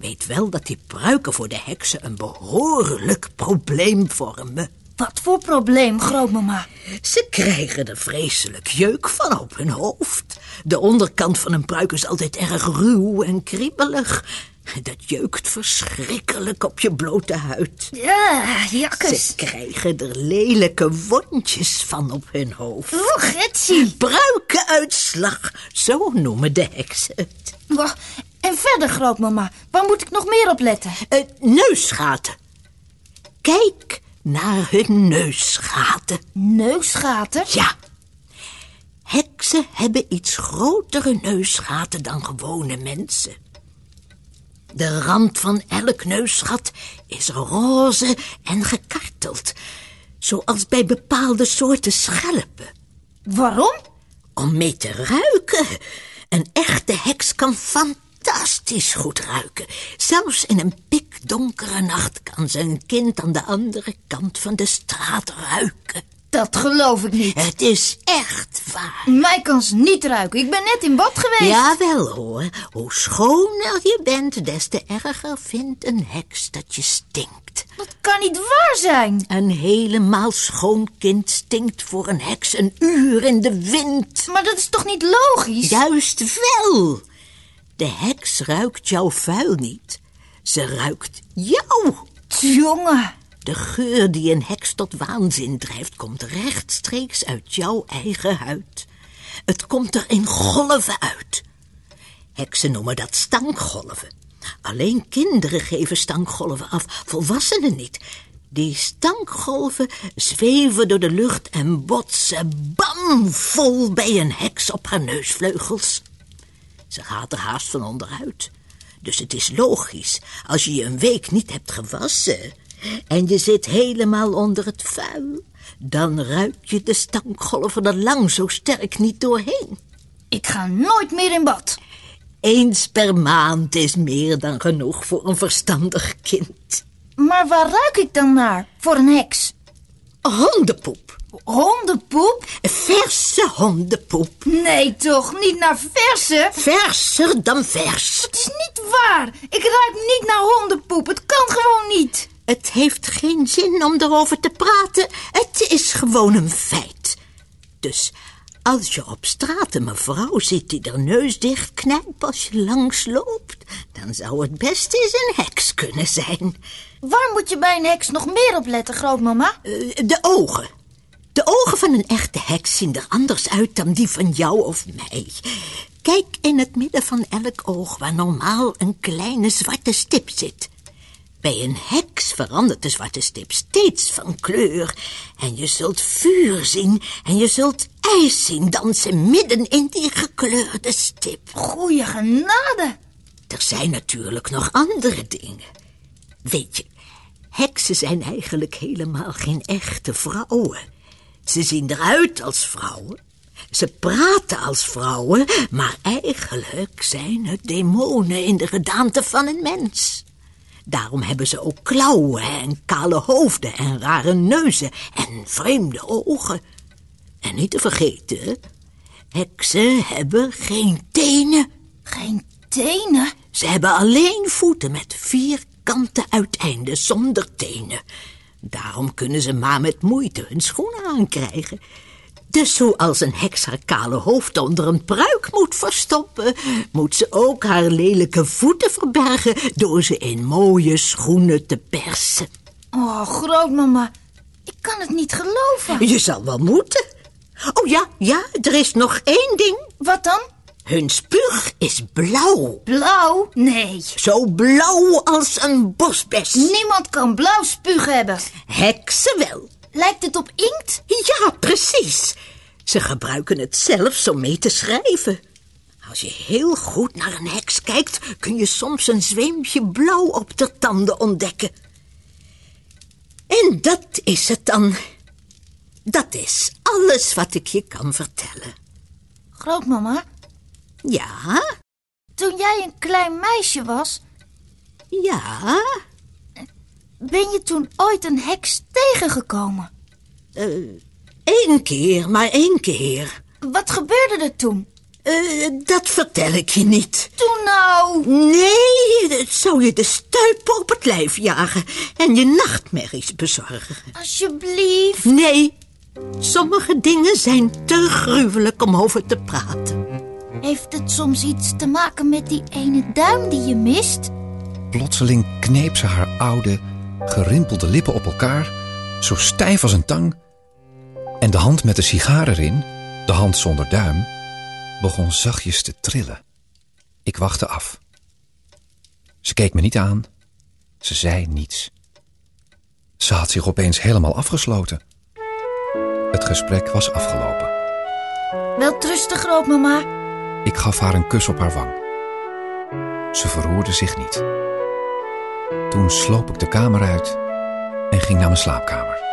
Weet wel dat die pruiken voor de heksen een behoorlijk probleem vormen. Wat voor probleem, grootmama? Ze krijgen er vreselijk jeuk van op hun hoofd. De onderkant van een pruik is altijd erg ruw en kriebelig. Dat jeukt verschrikkelijk op je blote huid. Ja, jakkes. Ze krijgen er lelijke wondjes van op hun hoofd. Oeh, Getsie. Pruikenuitslag, zo noemen de heksen het. En verder, grootmama, waar moet ik nog meer op letten? Eh, neusgaten. Kijk naar hun neusgaten. Neusgaten? Ja. Heksen hebben iets grotere neusgaten dan gewone mensen. De rand van elk neusgat is roze en gekarteld, zoals bij bepaalde soorten schelpen. Waarom? Om mee te ruiken. Een echte heks kan fantastisch goed ruiken. Zelfs in een pikdonkere nacht kan ze een kind aan de andere kant van de straat ruiken. Dat geloof ik niet. Het is echt waar. Mij kan ze niet ruiken. Ik ben net in bad geweest. Jawel hoor, hoe schoner je bent, des te erger vindt een heks dat je stinkt. Dat kan niet waar zijn. Een helemaal schoon kind stinkt voor een heks een uur in de wind. Maar dat is toch niet logisch? Juist wel. De heks ruikt jouw vuil niet. Ze ruikt jou. Jongen. De geur die een heks tot waanzin drijft, komt rechtstreeks uit jouw eigen huid. Het komt er in golven uit. Heksen noemen dat stankgolven. Alleen kinderen geven stankgolven af, volwassenen niet. Die stankgolven zweven door de lucht en botsen bam vol bij een heks op haar neusvleugels. Ze gaat er haast van onderuit. Dus het is logisch, als je je een week niet hebt gewassen en je zit helemaal onder het vuil, dan ruik je de stankgolven er lang zo sterk niet doorheen. Ik ga nooit meer in bad. Eens per maand is meer dan genoeg voor een verstandig kind. Maar waar ruik ik dan naar voor een heks? Hondenpoep. Hondenpoep? Verse hondenpoep. Nee toch, niet naar verse? Verser dan vers. Het is niet waar. Ik ruik niet naar hondenpoep. Het kan gewoon niet. Het heeft geen zin om erover te praten. Het is gewoon een feit. Dus als je op straat een mevrouw ziet die haar neus dichtknijpt als je langs loopt, dan zou het best eens een heks kunnen zijn. Waar moet je bij een heks nog meer op letten, grootmama? Uh, de ogen. De ogen van een echte heks zien er anders uit dan die van jou of mij. Kijk in het midden van elk oog waar normaal een kleine zwarte stip zit. Bij een heks verandert de zwarte stip steeds van kleur. En je zult vuur zien en je zult ijs zien dansen midden in die gekleurde stip. Goeie genade. Er zijn natuurlijk nog andere dingen. Weet je, heksen zijn eigenlijk helemaal geen echte vrouwen. Ze zien eruit als vrouwen. Ze praten als vrouwen, maar eigenlijk zijn het demonen in de gedaante van een mens. Daarom hebben ze ook klauwen en kale hoofden en rare neuzen en vreemde ogen. En niet te vergeten, heksen hebben geen tenen. Geen tenen? Ze hebben alleen voeten met vierkante uiteinden zonder tenen. Daarom kunnen ze maar met moeite hun schoenen aankrijgen. Dus zoals een heks haar kale hoofd onder een pruik moet verstoppen, moet ze ook haar lelijke voeten verbergen door ze in mooie schoenen te persen. Oh, grootmama, ik kan het niet geloven. Je zal wel moeten. Oh ja, ja, er is nog één ding. Wat dan? Hun spuug is blauw. Blauw? Nee. Zo blauw als een bosbes. Niemand kan blauw spuug hebben. Heksen wel. Lijkt het op inkt? Ja, precies. Ze gebruiken het zelfs om mee te schrijven. Als je heel goed naar een heks kijkt, kun je soms een zweempje blauw op de tanden ontdekken. En dat is het dan. Dat is alles wat ik je kan vertellen. Grootmama? Ja? Toen jij een klein meisje was... Ja? Ben je toen ooit een heks tegengekomen? Uh, één keer, maar één keer. Wat gebeurde er toen? Eh, dat vertel ik je niet. Doe nou. Nee, het zou je de stuipen op het lijf jagen en je nachtmerries bezorgen. Alsjeblieft. Nee, sommige dingen zijn te gruwelijk om over te praten. Heeft het soms iets te maken met die ene duim die je mist? Plotseling kneep ze haar oude, gerimpelde lippen op elkaar, zo stijf als een tang. En de hand met de sigaar erin, de hand zonder duim, begon zachtjes te trillen. Ik wachtte af. Ze keek me niet aan. Ze zei niets. Ze had zich opeens helemaal afgesloten. Het gesprek was afgelopen. Wel trusten, grootmama. Ik gaf haar een kus op haar wang. Ze verroerde zich niet. Toen sloop ik de kamer uit en ging naar mijn slaapkamer.